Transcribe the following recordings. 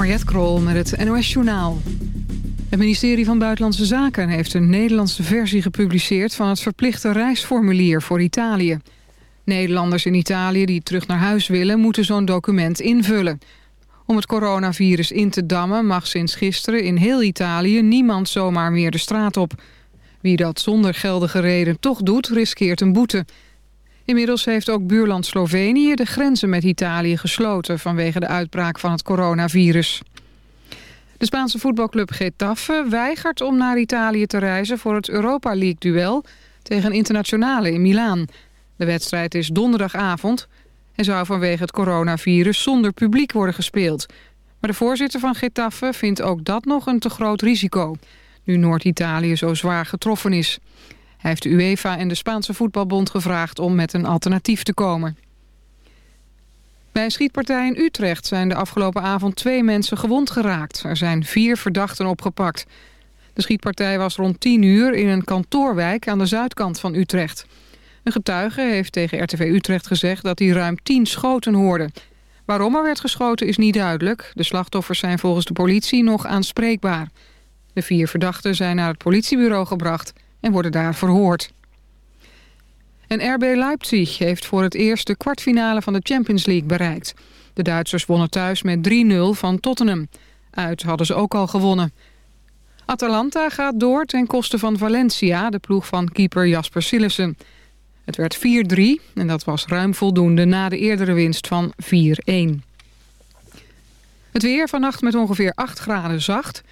Mariette Krol met het NOS Journaal. Het ministerie van Buitenlandse Zaken heeft een Nederlandse versie gepubliceerd... van het verplichte reisformulier voor Italië. Nederlanders in Italië die terug naar huis willen... moeten zo'n document invullen. Om het coronavirus in te dammen mag sinds gisteren in heel Italië... niemand zomaar meer de straat op. Wie dat zonder geldige reden toch doet, riskeert een boete... Inmiddels heeft ook buurland Slovenië de grenzen met Italië gesloten... vanwege de uitbraak van het coronavirus. De Spaanse voetbalclub Getafe weigert om naar Italië te reizen... voor het Europa League-duel tegen Internationale in Milaan. De wedstrijd is donderdagavond en zou vanwege het coronavirus zonder publiek worden gespeeld. Maar de voorzitter van Getafe vindt ook dat nog een te groot risico... nu Noord-Italië zo zwaar getroffen is. Hij heeft de UEFA en de Spaanse voetbalbond gevraagd om met een alternatief te komen. Bij een schietpartij in Utrecht zijn de afgelopen avond twee mensen gewond geraakt. Er zijn vier verdachten opgepakt. De schietpartij was rond 10 uur in een kantoorwijk aan de zuidkant van Utrecht. Een getuige heeft tegen RTV Utrecht gezegd dat hij ruim 10 schoten hoorde. Waarom er werd geschoten is niet duidelijk. De slachtoffers zijn volgens de politie nog aanspreekbaar. De vier verdachten zijn naar het politiebureau gebracht en worden daar verhoord. En RB Leipzig heeft voor het eerst de kwartfinale van de Champions League bereikt. De Duitsers wonnen thuis met 3-0 van Tottenham. Uit hadden ze ook al gewonnen. Atalanta gaat door ten koste van Valencia, de ploeg van keeper Jasper Sillissen. Het werd 4-3 en dat was ruim voldoende na de eerdere winst van 4-1. Het weer vannacht met ongeveer 8 graden zacht.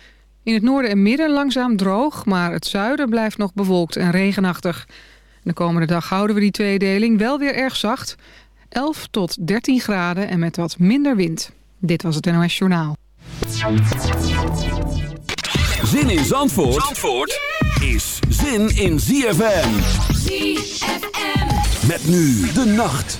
In het noorden en midden langzaam droog, maar het zuiden blijft nog bewolkt en regenachtig. De komende dag houden we die tweedeling wel weer erg zacht. 11 tot 13 graden en met wat minder wind. Dit was het NOS Journaal. Zin in Zandvoort, Zandvoort is zin in ZFM. ZFM. Met nu de nacht.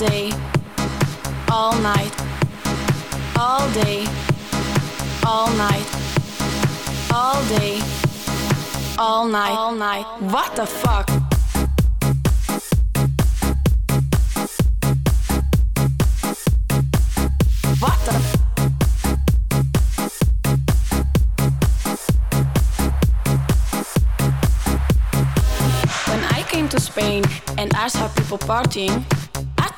day, all night, all day, all night, all day, all night, all night. What the fuck? Spain and I saw people partying,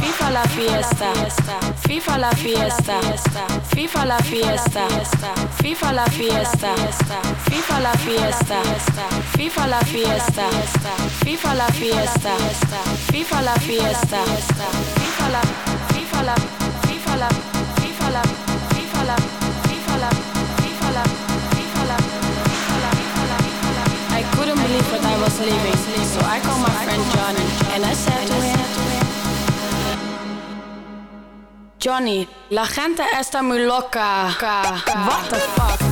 Viva la fiesta, viva la fiesta, viva la fiesta, viva la fiesta, viva la fiesta, viva la fiesta, viva la fiesta, viva la fiesta, viva la, viva la, viva la, viva la, viva la, viva la, viva la, viva la. I couldn't believe what I was living, so I called my friend Johnny and I said to him. Johnny, la gente está muy loca. What the fuck?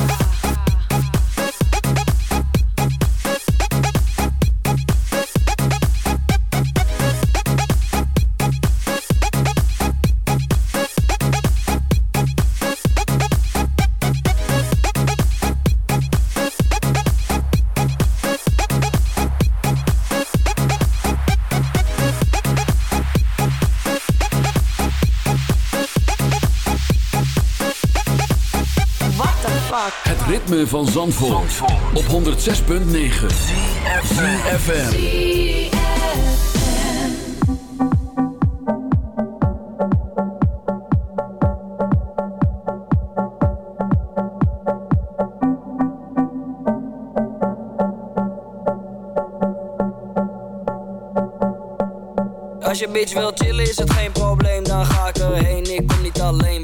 Ritme van Zandvoort, op 106.9 ZFM. Als je bitch wil chillen is het geen probleem, dan ga ik erheen. Ik kom niet alleen,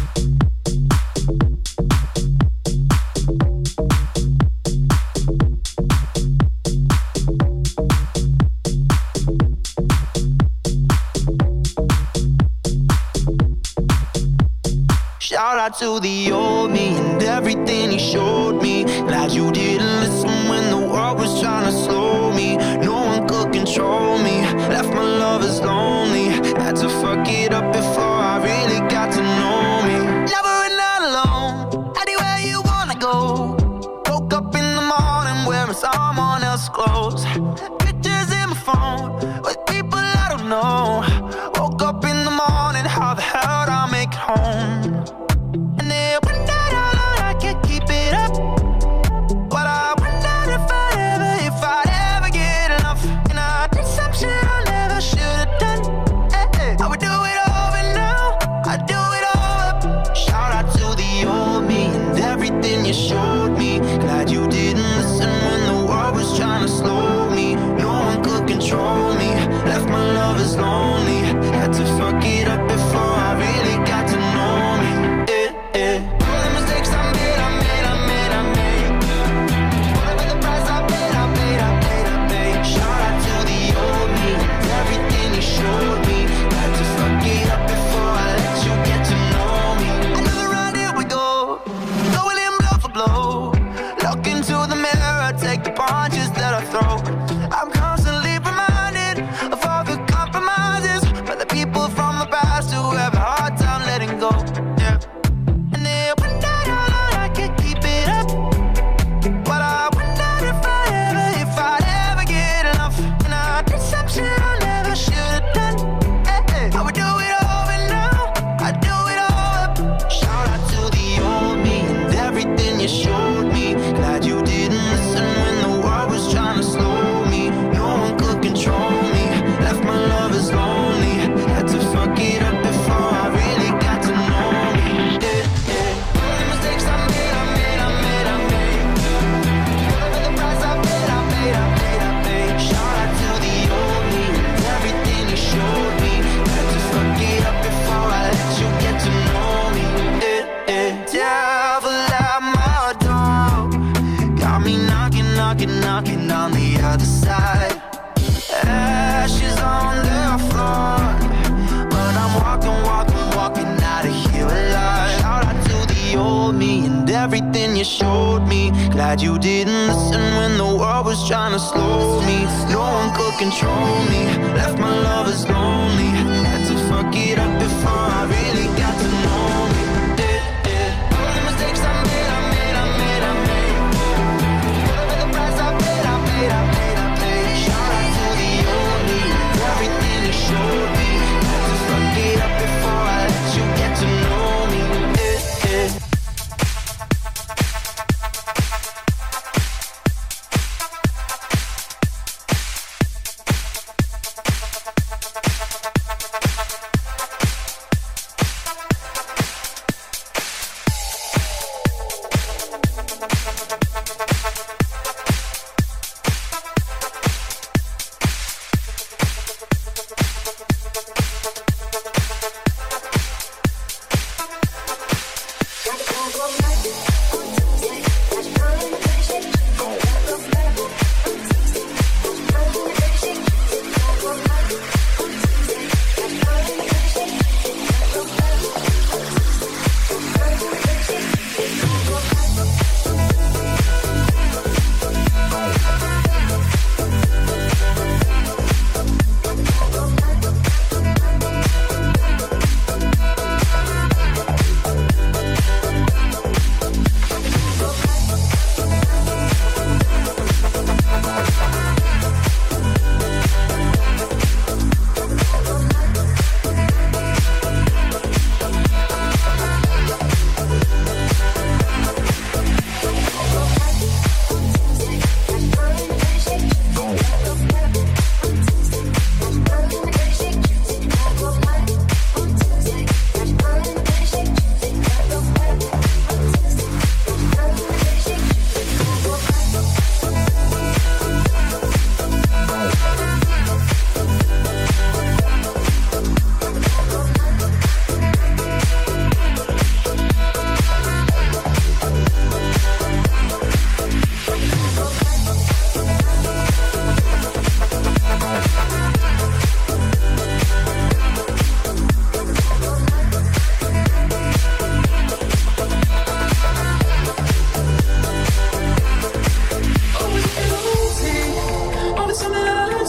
out to the old me and everything he showed me. Glad you didn't listen.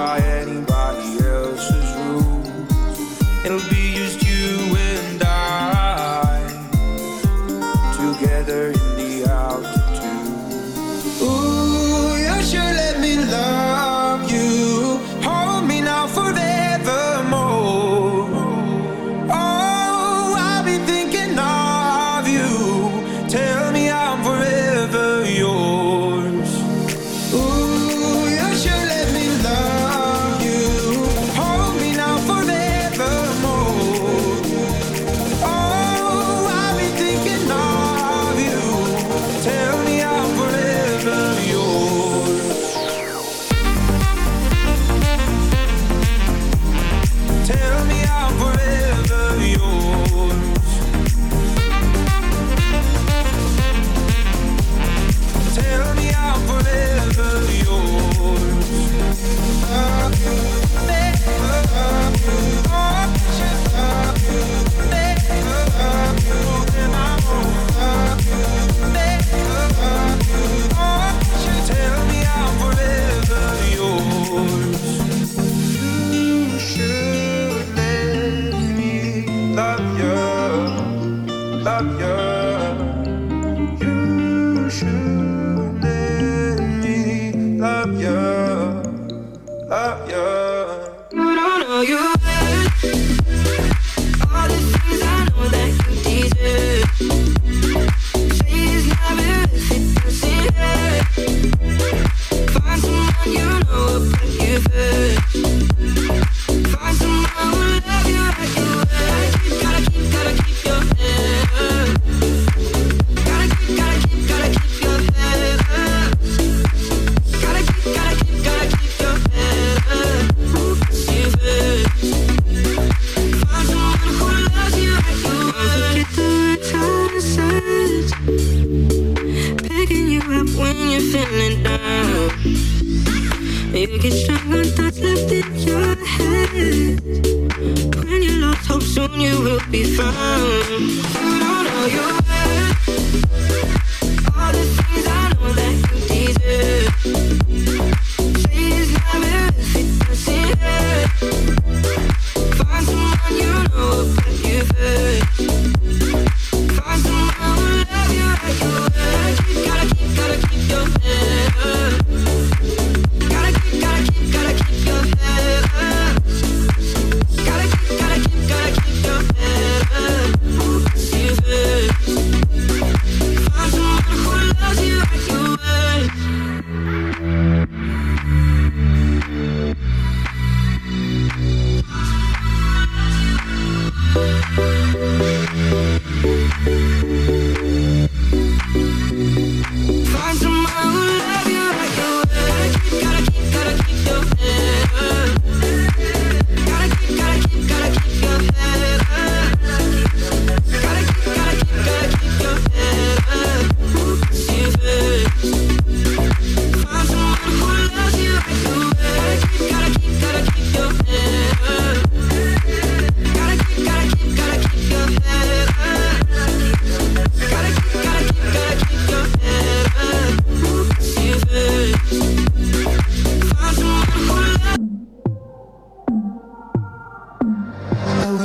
fire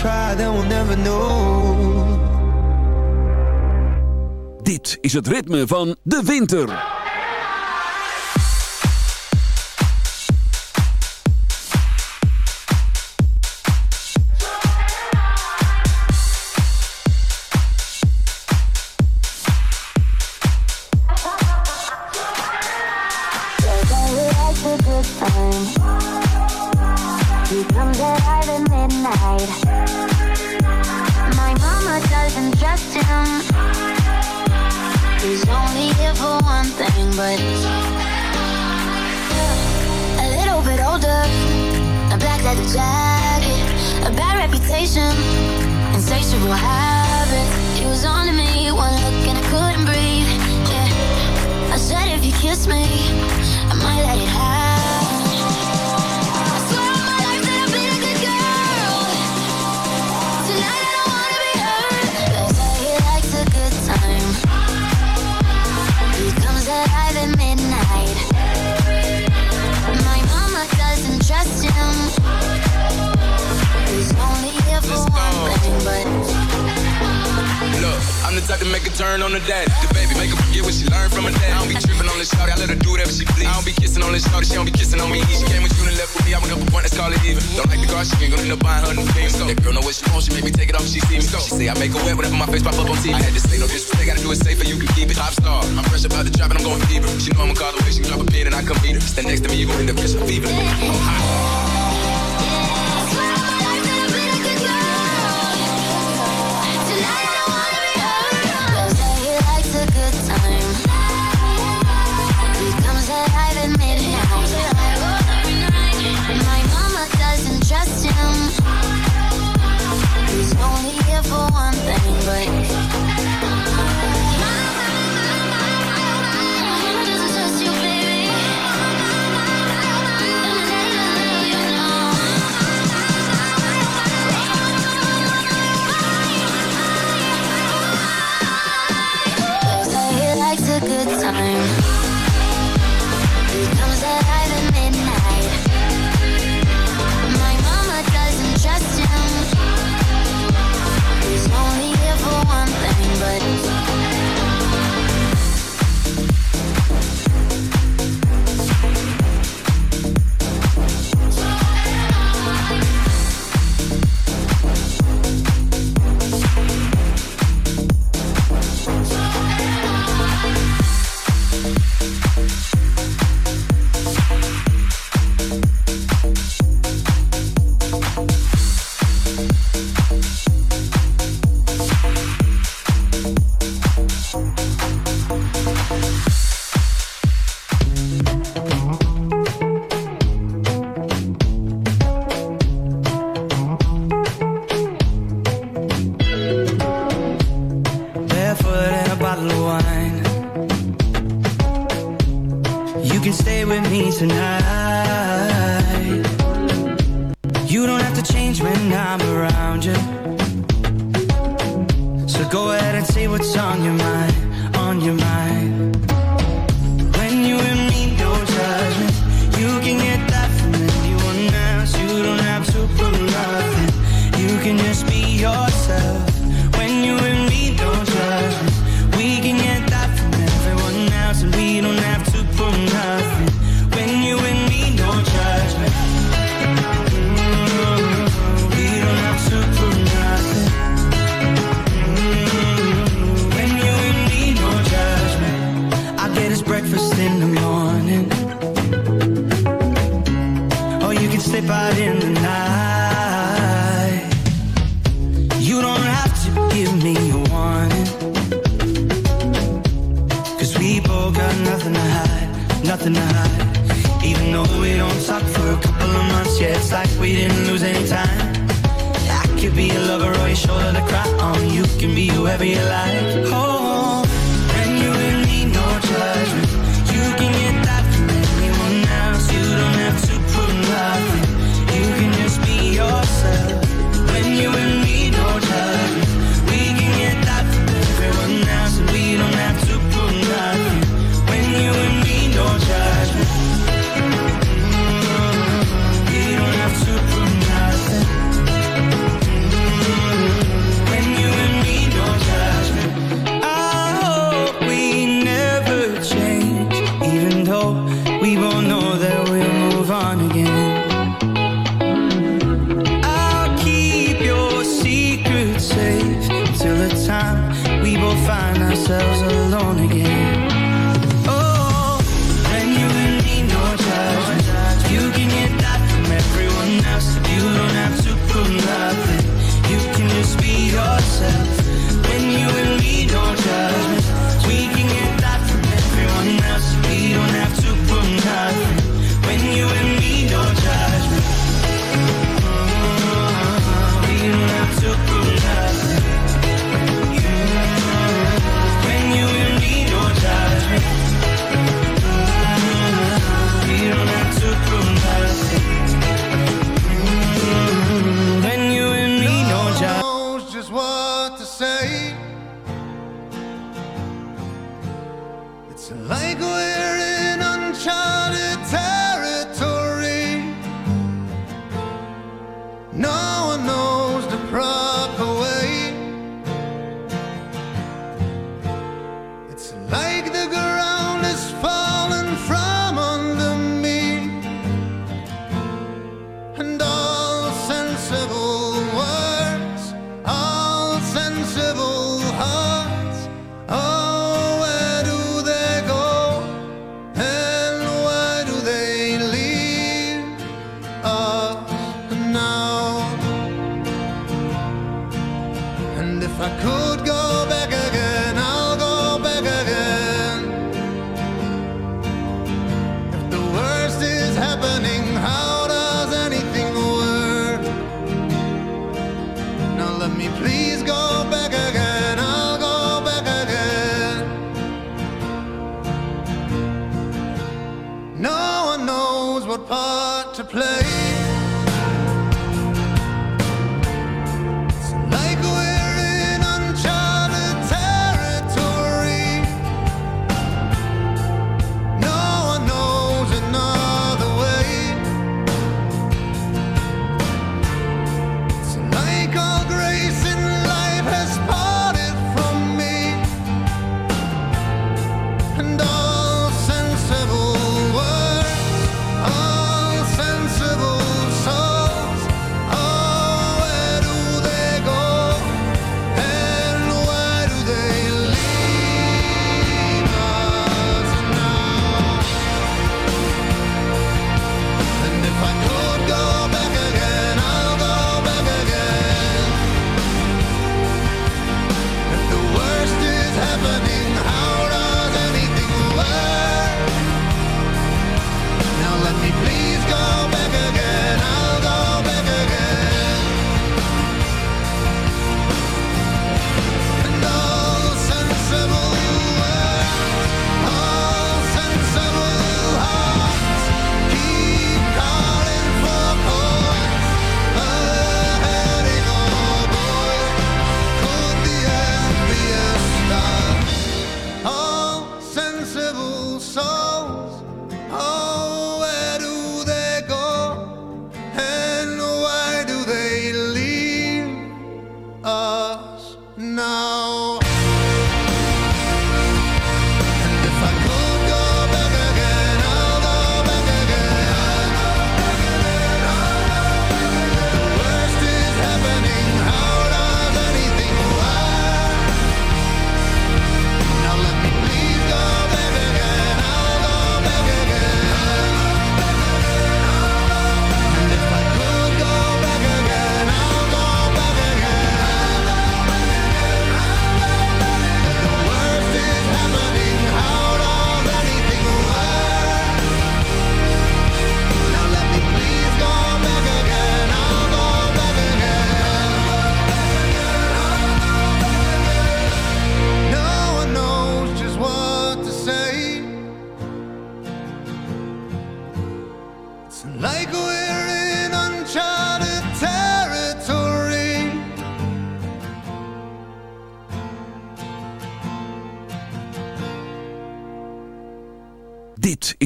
try, never know. Dit is het ritme van de winter. But what's on your mind, on your mind.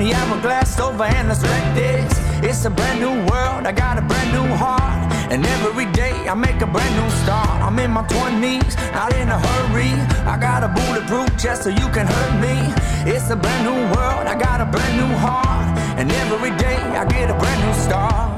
I'm a glass over and let's wreck this. It's a brand new world, I got a brand new heart. And every day I make a brand new start. I'm in my 20s, not in a hurry. I got a bulletproof chest so you can hurt me. It's a brand new world, I got a brand new heart. And every day I get a brand new start.